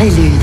Prélude.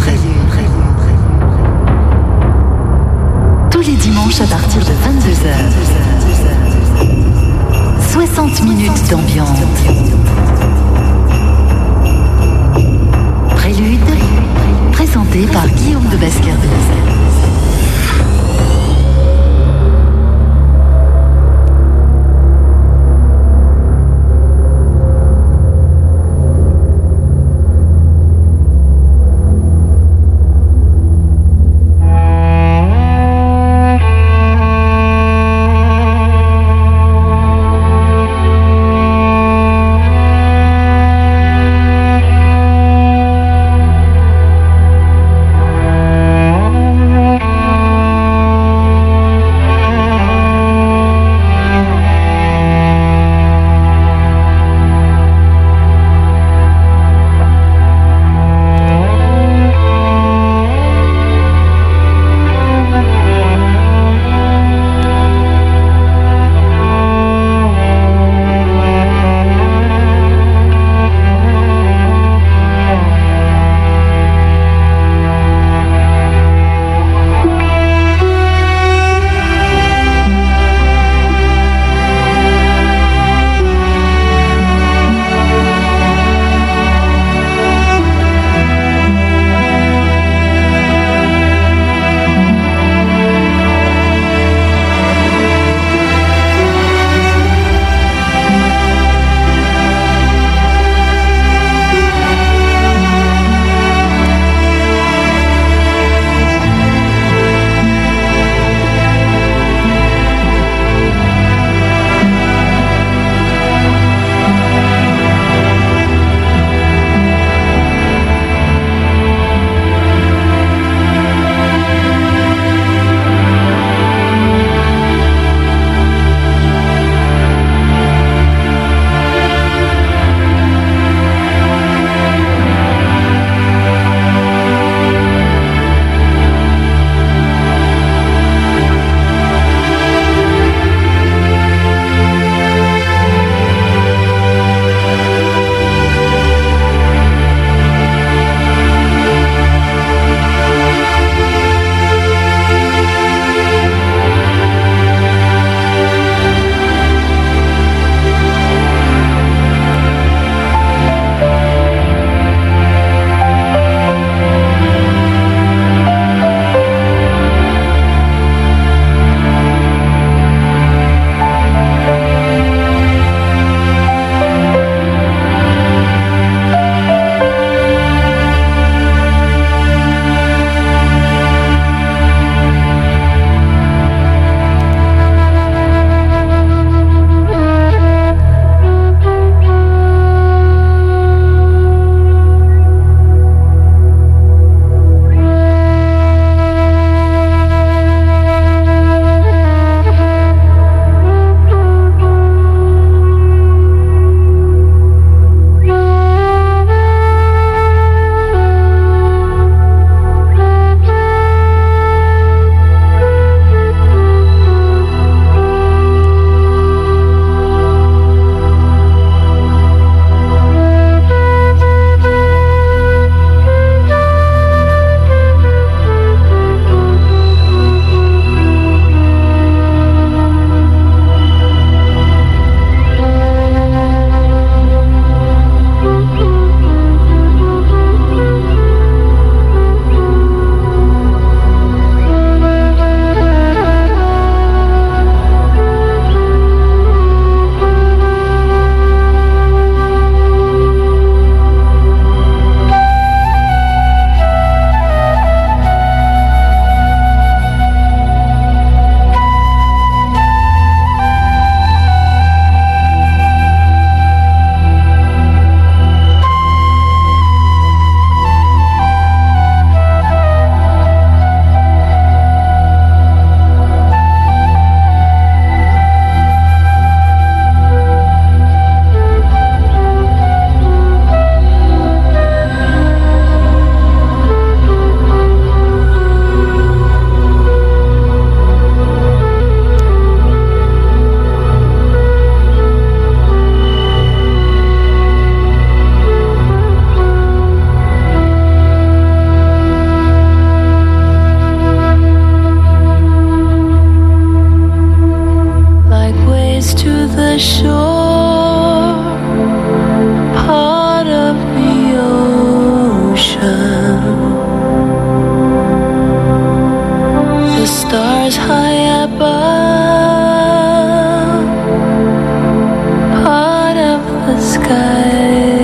sky.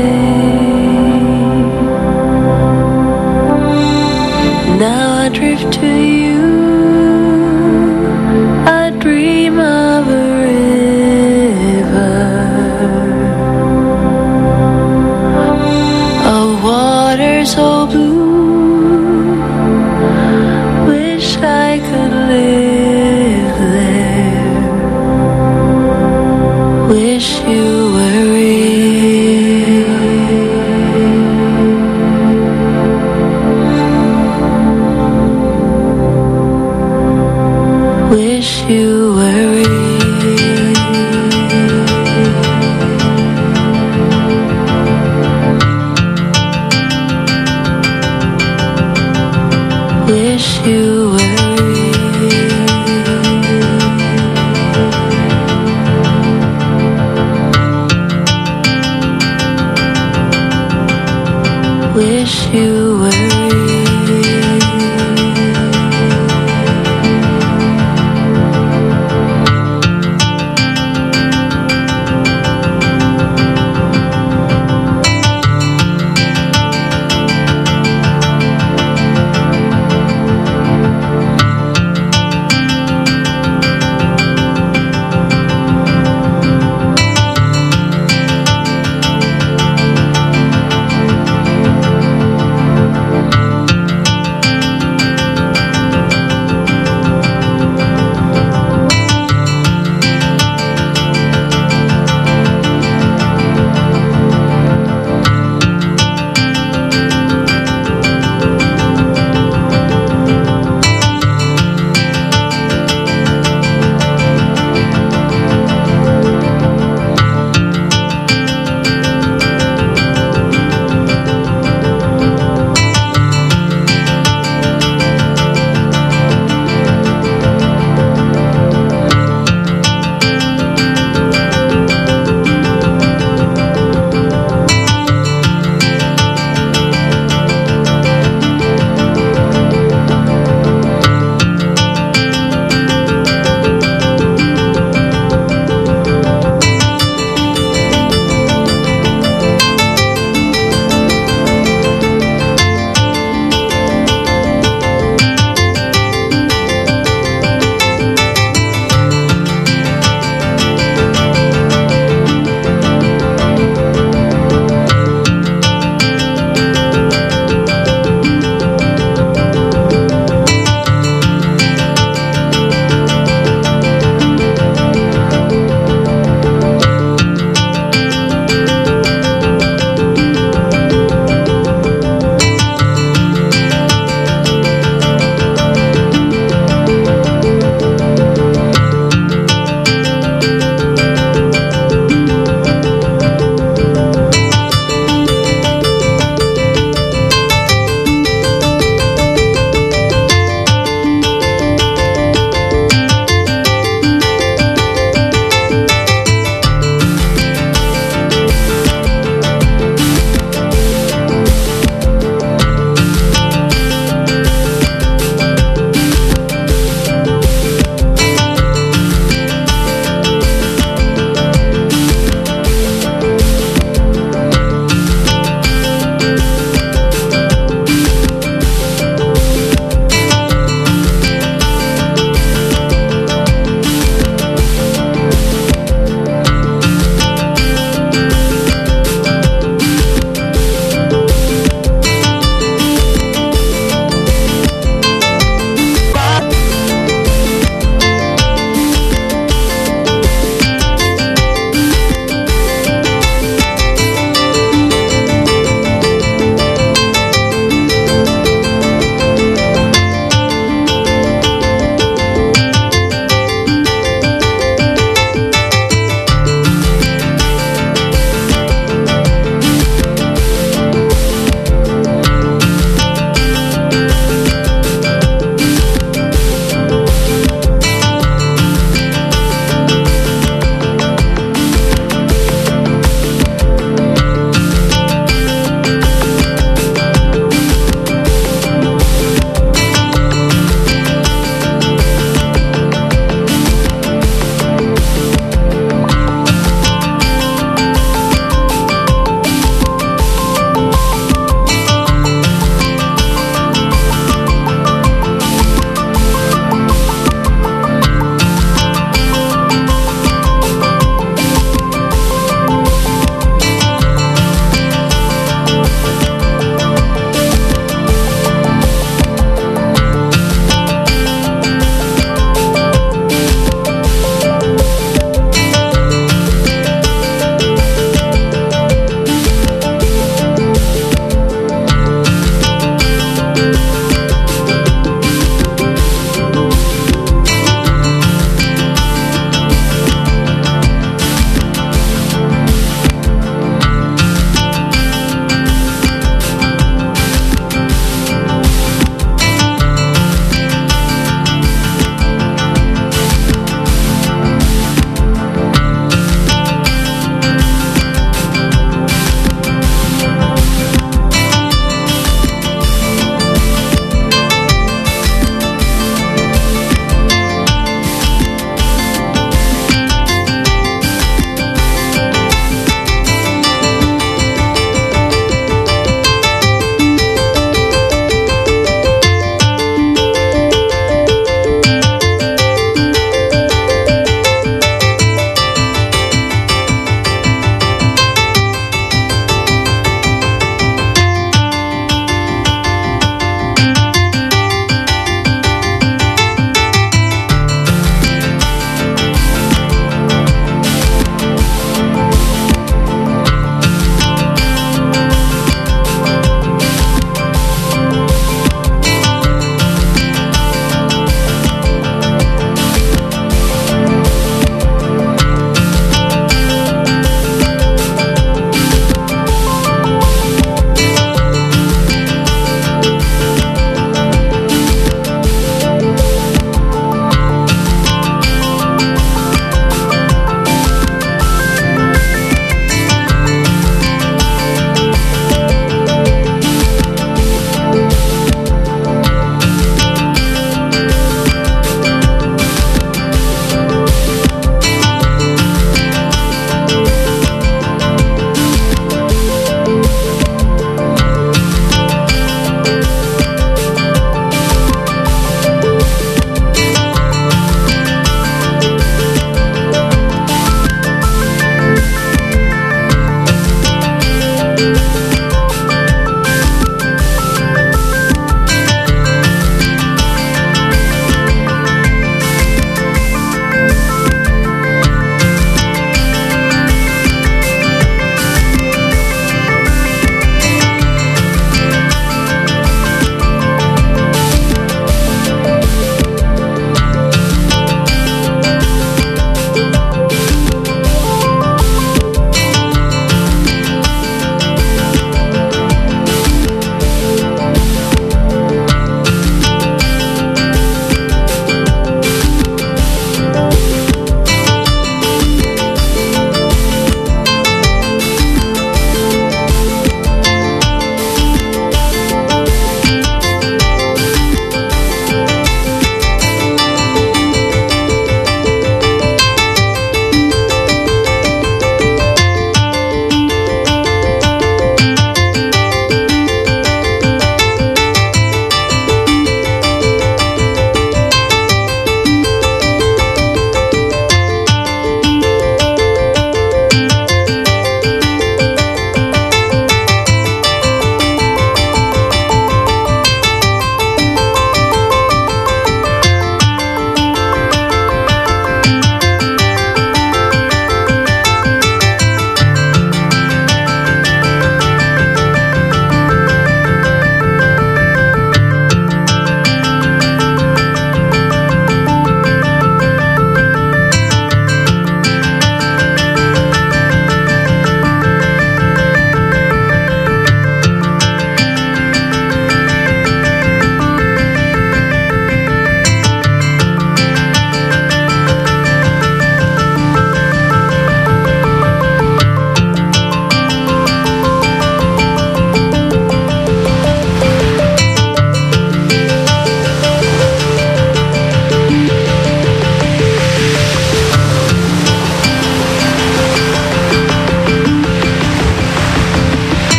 Now I drift to you.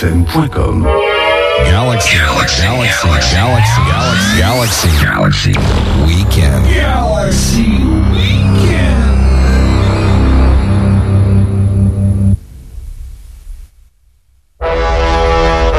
forum.galaxyfm.com.